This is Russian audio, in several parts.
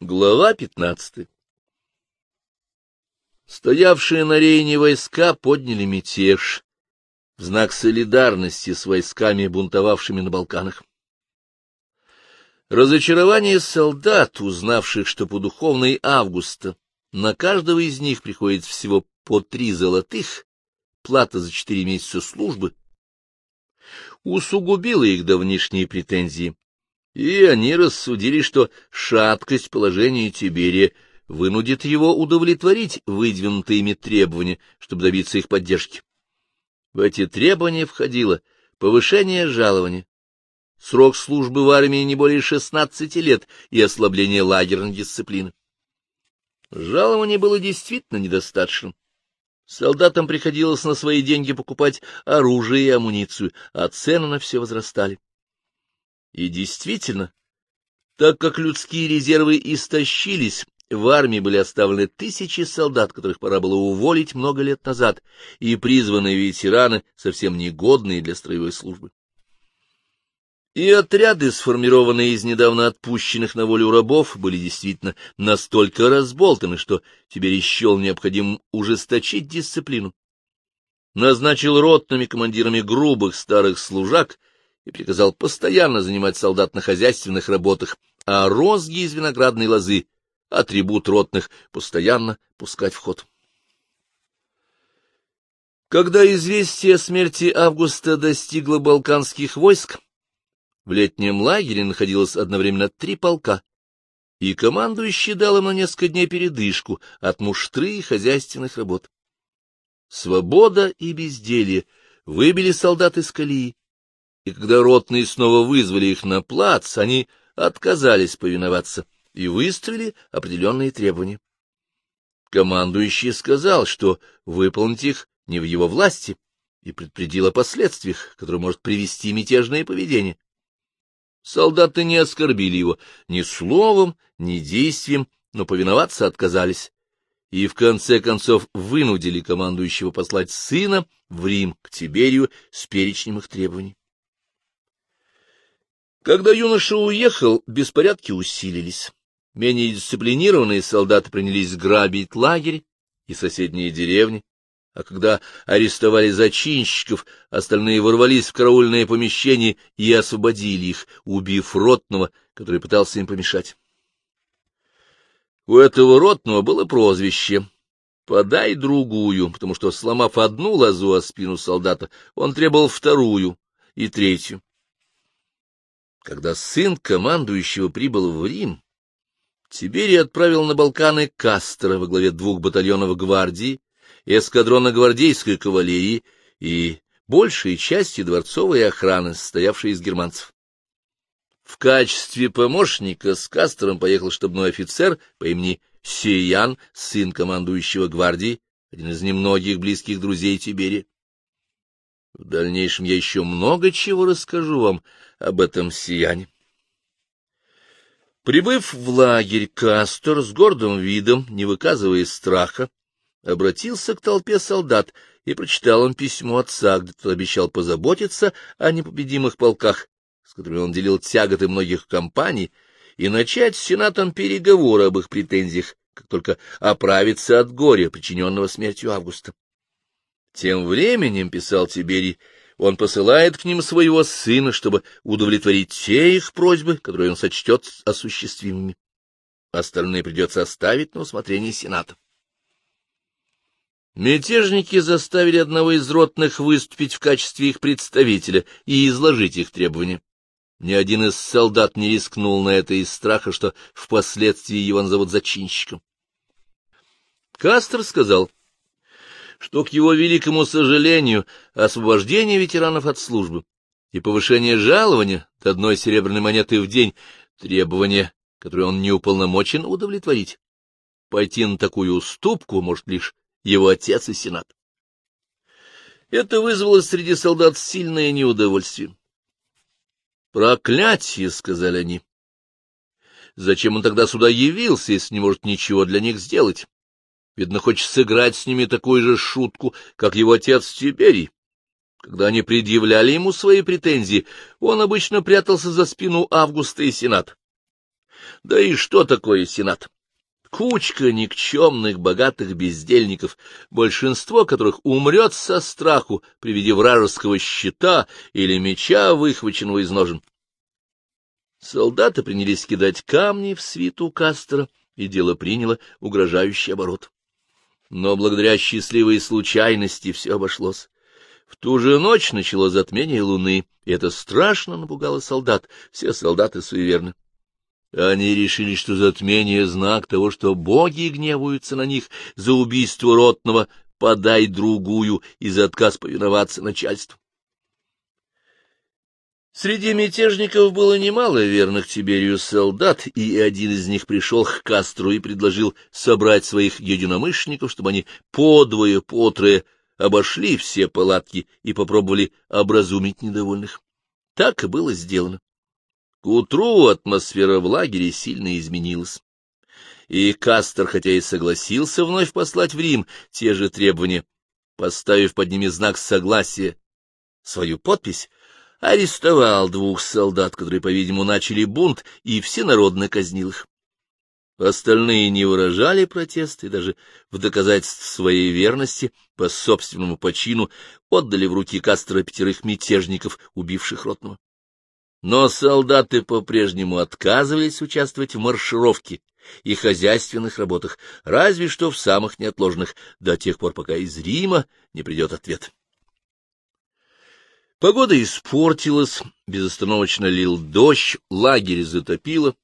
Глава пятнадцатая Стоявшие на Рейне войска подняли мятеж в знак солидарности с войсками, бунтовавшими на Балканах. Разочарование солдат, узнавших, что по духовной Августа на каждого из них приходит всего по три золотых, плата за четыре месяца службы, усугубило их давнишние претензии, и они рассудили, что шаткость положения Тиберия вынудит его удовлетворить выдвинутые ими требования, чтобы добиться их поддержки. В эти требования входило повышение жалования, срок службы в армии не более шестнадцати лет и ослабление лагерной дисциплины. Жалование было действительно недостаточным. Солдатам приходилось на свои деньги покупать оружие и амуницию, а цены на все возрастали. И действительно, так как людские резервы истощились, в армии были оставлены тысячи солдат, которых пора было уволить много лет назад, и призванные ветераны, совсем негодные для строевой службы. И отряды, сформированные из недавно отпущенных на волю рабов, были действительно настолько разболтаны, что теперь счел необходимым ужесточить дисциплину. Назначил ротными командирами грубых старых служак и приказал постоянно занимать солдат на хозяйственных работах, а розги из виноградной лозы, атрибут ротных, постоянно пускать в ход. Когда известие о смерти Августа достигло балканских войск, в летнем лагере находилось одновременно три полка, и командующий дал им на несколько дней передышку от муштры и хозяйственных работ. Свобода и безделье выбили солдат из колеи, и когда ротные снова вызвали их на плац, они отказались повиноваться и выставили определенные требования. Командующий сказал, что выполнить их не в его власти, и предупредил о последствиях, которые может привести мятежное поведение. Солдаты не оскорбили его ни словом, ни действием, но повиноваться отказались, и в конце концов вынудили командующего послать сына в Рим к Тиберию с перечнем их требований. Когда юноша уехал, беспорядки усилились. Менее дисциплинированные солдаты принялись грабить лагерь и соседние деревни, а когда арестовали зачинщиков, остальные ворвались в караульное помещение и освободили их, убив ротного, который пытался им помешать. У этого ротного было прозвище «Подай другую», потому что, сломав одну лозу о спину солдата, он требовал вторую и третью. Когда сын командующего прибыл в Рим, Тиберий отправил на Балканы Кастера во главе двух батальонов гвардии, эскадрона гвардейской кавалерии и большей части дворцовой охраны, состоявшей из германцев. В качестве помощника с Кастером поехал штабной офицер по имени Сиян, сын командующего гвардии, один из немногих близких друзей Тибери. В дальнейшем я еще много чего расскажу вам об этом Сияне. Прибыв в лагерь, Кастер с гордым видом, не выказывая страха, обратился к толпе солдат и прочитал он письмо отца, где тот обещал позаботиться о непобедимых полках, с которыми он делил тяготы многих компаний, и начать с сенатом переговоры об их претензиях, как только оправиться от горя, причиненного смертью Августа. Тем временем, — писал Тиберий, — он посылает к ним своего сына, чтобы удовлетворить те их просьбы, которые он сочтет осуществимыми. Остальные придется оставить на усмотрение Сената. Мятежники заставили одного из ротных выступить в качестве их представителя и изложить их требования. Ни один из солдат не рискнул на это из страха, что впоследствии его назовут зачинщиком. Кастер сказал, что, к его великому сожалению, освобождение ветеранов от службы и повышение жалования до одной серебряной монеты в день — требования, которые он не уполномочен удовлетворить. Пойти на такую уступку может лишь его отец и сенат. Это вызвало среди солдат сильное неудовольствие. «Проклятие!» — сказали они. «Зачем он тогда сюда явился, если не может ничего для них сделать? Видно, хочет сыграть с ними такую же шутку, как его отец Тиберий. Когда они предъявляли ему свои претензии, он обычно прятался за спину Августа и Сената. Да и что такое Сенат? Кучка никчемных богатых бездельников, большинство которых умрет со страху при виде вражеского щита или меча, выхваченного из ножен. Солдаты принялись кидать камни в свиту Кастера, и дело приняло угрожающий оборот. Но благодаря счастливой случайности все обошлось. В ту же ночь начало затмение луны, и это страшно напугало солдат. Все солдаты суеверны. Они решили, что затмение — знак того, что боги гневаются на них за убийство ротного, подай другую и за отказ повиноваться начальству. Среди мятежников было немало верных Тиберию солдат, и один из них пришел к Кастру и предложил собрать своих единомышленников, чтобы они подвое, потрое обошли все палатки и попробовали образумить недовольных. Так и было сделано. К утру атмосфера в лагере сильно изменилась. И Кастер, хотя и согласился вновь послать в Рим те же требования, поставив под ними знак согласия, свою подпись, арестовал двух солдат, которые, по-видимому, начали бунт, и всенародно казнил их. Остальные не выражали протеста и даже в доказательство своей верности по собственному почину отдали в руки Кастро пятерых мятежников, убивших Ротного. Но солдаты по-прежнему отказывались участвовать в маршировке и хозяйственных работах, разве что в самых неотложных, до тех пор, пока из Рима не придет ответ. Погода испортилась, безостановочно лил дождь, лагерь затопило.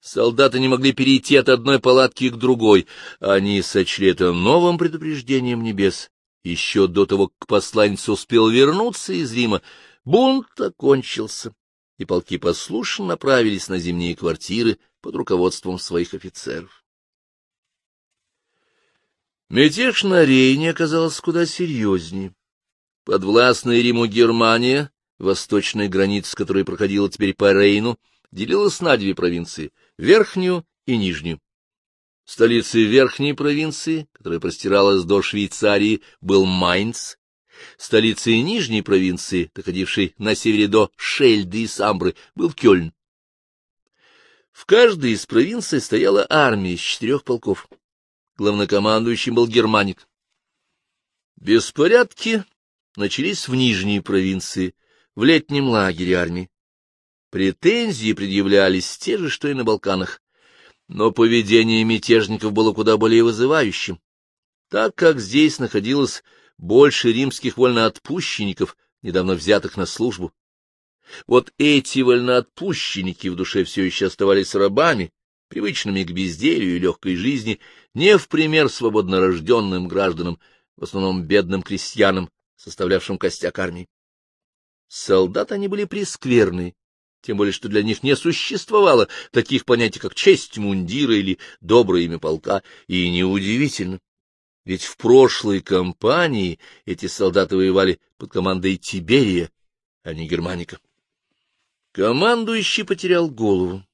Солдаты не могли перейти от одной палатки к другой. Они сочли это новым предупреждением небес. Еще до того, как посланец успел вернуться из Рима, бунт окончился, и полки послушно направились на зимние квартиры под руководством своих офицеров. Мятеж на Рейне оказался куда серьезнее. Подвластная Риму Германия, восточная граница которой проходила теперь по Рейну, делилась на две провинции — Верхнюю и Нижнюю. Столицей Верхней провинции, которая простиралась до Швейцарии, был Майнц. Столицей Нижней провинции, доходившей на севере до Шельды и Самбры, был Кёльн. В каждой из провинций стояла армия из четырех полков. Главнокомандующим был германик. Беспорядки начались в Нижней провинции, в летнем лагере армии. Претензии предъявлялись те же, что и на Балканах, но поведение мятежников было куда более вызывающим, так как здесь находилось больше римских вольноотпущенников, недавно взятых на службу. Вот эти вольноотпущенники в душе все еще оставались рабами, привычными к безделью и легкой жизни, не в пример свободнорожденным гражданам, в основном бедным крестьянам, составлявшим костяк армии. Солдаты они были прескверные, тем более что для них не существовало таких понятий, как честь мундира или доброе имя полка, и неудивительно. Ведь в прошлой кампании эти солдаты воевали под командой Тиберия, а не Германика. Командующий потерял голову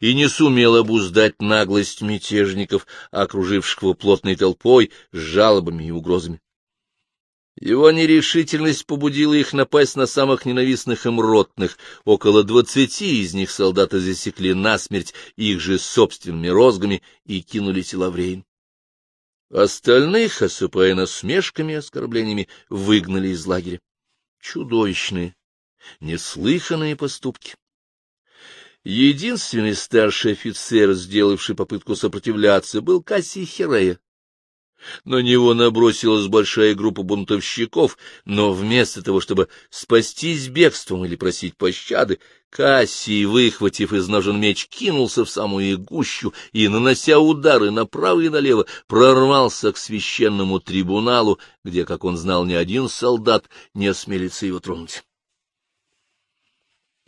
и не сумел обуздать наглость мятежников, окруживших его плотной толпой с жалобами и угрозами. Его нерешительность побудила их напасть на самых ненавистных им ротных. Около двадцати из них солдаты засекли насмерть их же собственными розгами и кинули тела в Рейн. Остальных, осыпая насмешками и оскорблениями, выгнали из лагеря. Чудовищные, неслыханные поступки. Единственный старший офицер, сделавший попытку сопротивляться, был Кассий Херея. На него набросилась большая группа бунтовщиков, но вместо того, чтобы спастись бегством или просить пощады, Кассий, выхватив из ножен меч, кинулся в самую гущу и, нанося удары направо и налево, прорвался к священному трибуналу, где, как он знал, ни один солдат не осмелится его тронуть.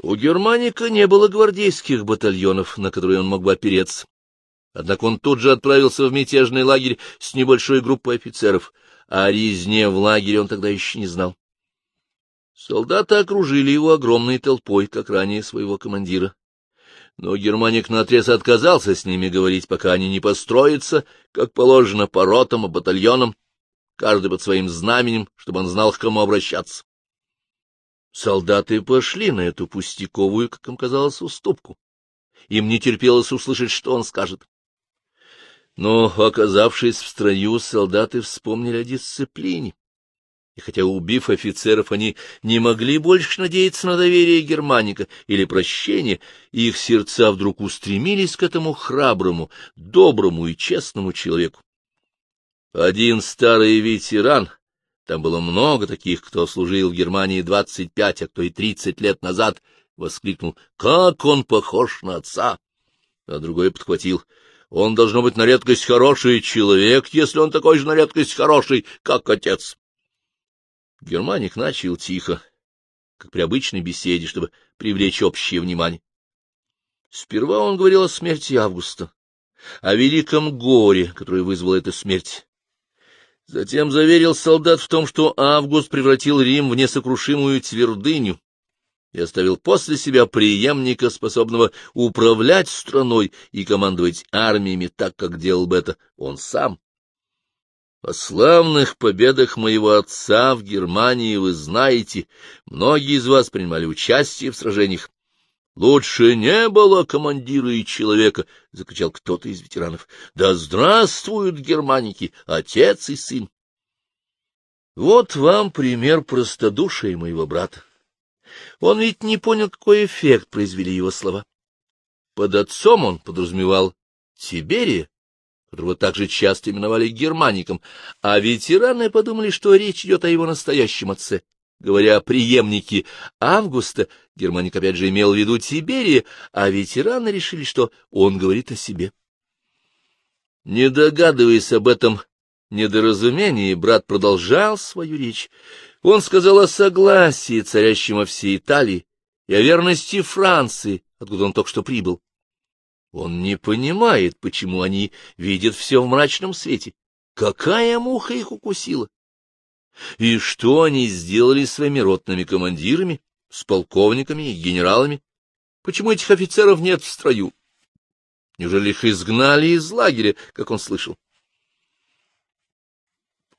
У Германика не было гвардейских батальонов, на которые он мог бы опереться. Однако он тут же отправился в мятежный лагерь с небольшой группой офицеров, а резне в лагере он тогда еще не знал. Солдаты окружили его огромной толпой, как ранее своего командира. Но германик наотрез отказался с ними говорить, пока они не построятся, как положено, по ротам и батальонам, каждый под своим знаменем, чтобы он знал, к кому обращаться. Солдаты пошли на эту пустяковую, как им казалось, уступку Им не терпелось услышать, что он скажет. Но, оказавшись в строю, солдаты вспомнили о дисциплине. И хотя, убив офицеров, они не могли больше надеяться на доверие Германика или прощение, их сердца вдруг устремились к этому храброму, доброму и честному человеку. Один старый ветеран, там было много таких, кто служил в Германии двадцать пять, а кто и тридцать лет назад, воскликнул «Как он похож на отца!» А другой подхватил «Он должно быть на редкость хороший человек, если он такой же на редкость хороший, как отец». Германик начал тихо, как при обычной беседе, чтобы привлечь общее внимание. Сперва он говорил о смерти Августа, о великом горе, которое вызвало эта смерть. Затем заверил солдат в том, что Август превратил Рим в несокрушимую твердыню и оставил после себя преемника, способного управлять страной и командовать армиями так, как делал бы это он сам. О славных победах моего отца в Германии вы знаете, многие из вас принимали участие в сражениях. Лучше не было командира и человека, — закричал кто-то из ветеранов. Да здравствуют германики, отец и сын! Вот вам пример простодушия моего брата. Он ведь не понял, какой эффект произвели его слова. Под отцом он подразумевал Тиберия, которого также часто именовали германиком, а ветераны подумали, что речь идет о его настоящем отце. Говоря о преемнике Августа, германик опять же имел в виду Тиберия, а ветераны решили, что он говорит о себе. Не догадываясь об этом недоразумении, брат продолжал свою речь. Он сказал о согласии, царящем во всей Италии, и о верности Франции, откуда он только что прибыл. Он не понимает, почему они видят все в мрачном свете. Какая муха их укусила? И что они сделали своими ротными командирами, с полковниками и генералами? Почему этих офицеров нет в строю? Неужели их изгнали из лагеря, как он слышал?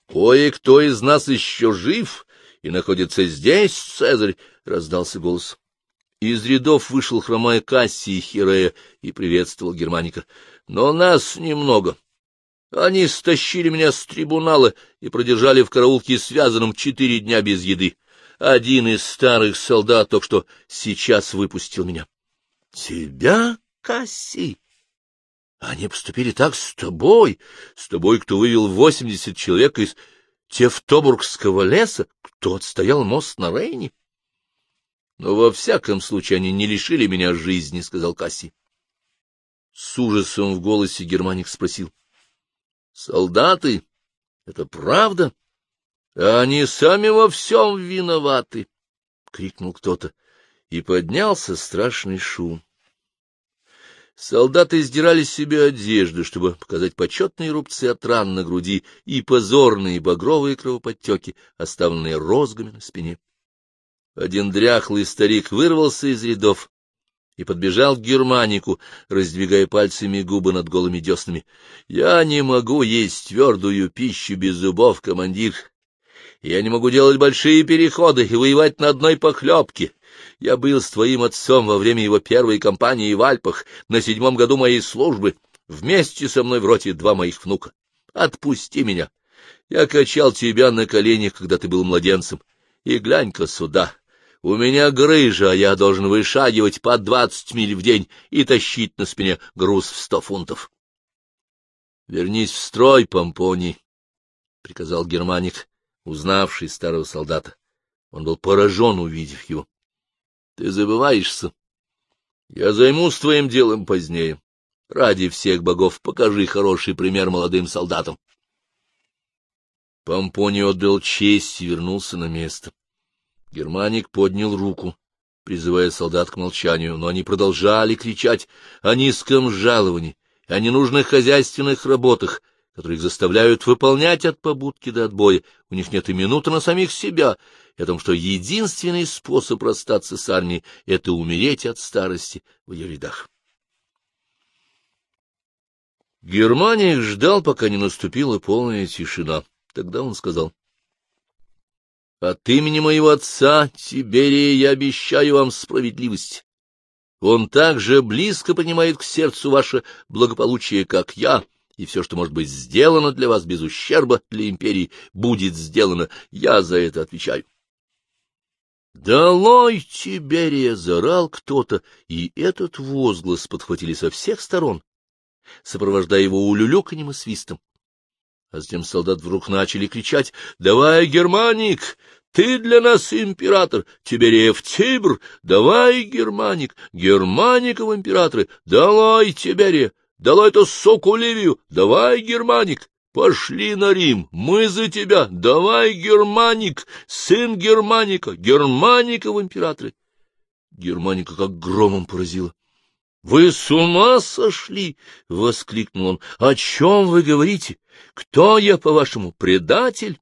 Кое-кто из нас еще жив и находится здесь, Цезарь, — раздался голос. Из рядов вышел хромая Кассий Хирея и приветствовал Германика. — Но нас немного. Они стащили меня с трибунала и продержали в караулке связанным четыре дня без еды. Один из старых солдат только что сейчас выпустил меня. — Тебя, Кассий? Они поступили так с тобой, с тобой, кто вывел восемьдесят человек из Тевтобургского леса, кто отстоял мост на Рейне? Но во всяком случае они не лишили меня жизни, — сказал Касси. С ужасом в голосе Германик спросил. — Солдаты, это правда? Они сами во всем виноваты, — крикнул кто-то, и поднялся страшный шум. Солдаты сдирали с себя одежду, чтобы показать почетные рубцы от ран на груди и позорные багровые кровоподтеки, оставленные розгами на спине. Один дряхлый старик вырвался из рядов и подбежал к германику, раздвигая пальцами губы над голыми деснами. — Я не могу есть твердую пищу без зубов, командир. Я не могу делать большие переходы и воевать на одной похлебке. Я был с твоим отцом во время его первой кампании в Альпах на седьмом году моей службы. Вместе со мной в роте два моих внука. Отпусти меня. Я качал тебя на коленях, когда ты был младенцем. И глянь-ка сюда. У меня грыжа, а я должен вышагивать по двадцать миль в день и тащить на спине груз в сто фунтов. — Вернись в строй, Помпоний, — приказал германик, узнавший старого солдата. Он был поражен, увидев его. — Ты забываешься. Я займусь твоим делом позднее. Ради всех богов покажи хороший пример молодым солдатам. Помпоний отдал честь и вернулся на место. Германик поднял руку, призывая солдат к молчанию, но они продолжали кричать о низком жаловании, о ненужных хозяйственных работах, которые их заставляют выполнять от побудки до отбоя. У них нет и минуты на самих себя, и о том, что единственный способ расстаться с армией — это умереть от старости в ее рядах. Германия ждал, пока не наступила полная тишина. Тогда он сказал, от имени моего отца, Тиберия, я обещаю вам справедливость. Он так же близко понимает к сердцу ваше благополучие, как я, и все, что может быть сделано для вас без ущерба для империи, будет сделано. Я за это отвечаю. «Долой Тиберия!» — зарал кто-то, и этот возглас подхватили со всех сторон, сопровождая его улюлюканьем и свистом. А затем солдат вдруг начали кричать «Давай, германик! Ты для нас император! Тибериев Тибр! Давай, германик! Германиков императоры! Давай, Тиберия! Давай эту суку Ливию! Давай, германик! Пошли на Рим, мы за тебя, давай, Германик, сын Германика, Германика в императоры. Германика как громом поразила. — Вы с ума сошли? — воскликнул он. — О чем вы говорите? Кто я, по-вашему, предатель?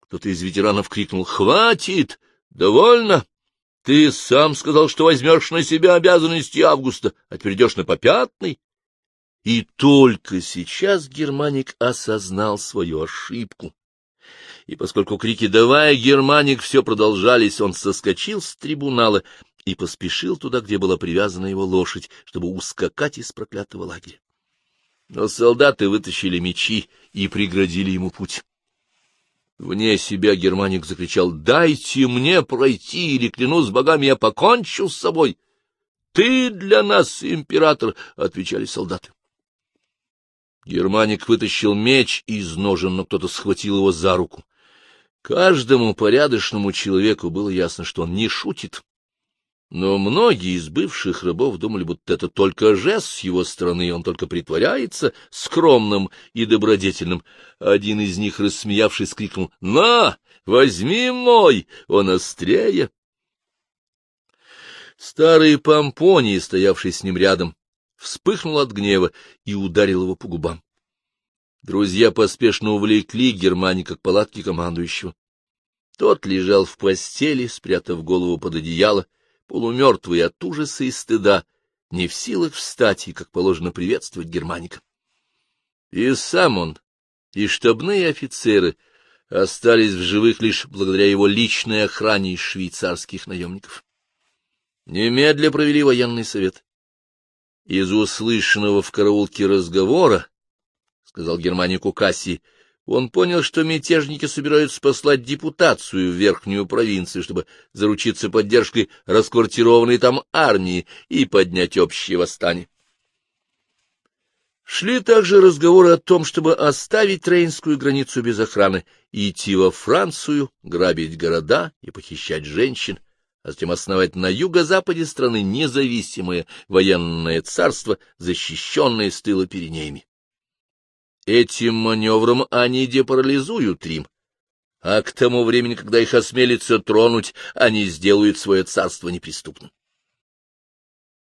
Кто-то из ветеранов крикнул. — Хватит! Довольно! Ты сам сказал, что возьмешь на себя обязанности Августа, а теперь на попятный. И только сейчас Германик осознал свою ошибку. И поскольку крики «Давай, Германик!» все продолжались, он соскочил с трибунала и поспешил туда, где была привязана его лошадь, чтобы ускакать из проклятого лагеря. Но солдаты вытащили мечи и преградили ему путь. Вне себя Германик закричал «Дайте мне пройти, или, клянусь богами, я покончу с собой!» «Ты для нас, император!» — отвечали солдаты. Германик вытащил меч из ножен, но кто-то схватил его за руку. Каждому порядочному человеку было ясно, что он не шутит. Но многие из бывших рабов думали, будто это только жест с его стороны, он только притворяется скромным и добродетельным. Один из них, рассмеявшись, крикнул «На, возьми мой, он острее!» Старый помпоний, стоявший с ним рядом, вспыхнул от гнева и ударил его по губам. Друзья поспешно увлекли Германика к палатке командующего. Тот лежал в постели, спрятав голову под одеяло, полумертвый от ужаса и стыда, не в силах встать и, как положено, приветствовать Германика. И сам он, и штабные офицеры остались в живых лишь благодаря его личной охране из швейцарских наемников. Немедля провели военный совет. Из услышанного в караулке разговора, — сказал Германику Касси, — он понял, что мятежники собираются послать депутацию в верхнюю провинцию, чтобы заручиться поддержкой расквартированной там армии и поднять общее восстание. Шли также разговоры о том, чтобы оставить Рейнскую границу без охраны и идти во Францию, грабить города и похищать женщин, а затем основать на юго-западе страны независимое военное царство, защищенное с тыла Пиренеями. Этим маневром они депарализуют Рим, а к тому времени, когда их осмелится тронуть, они сделают свое царство неприступным.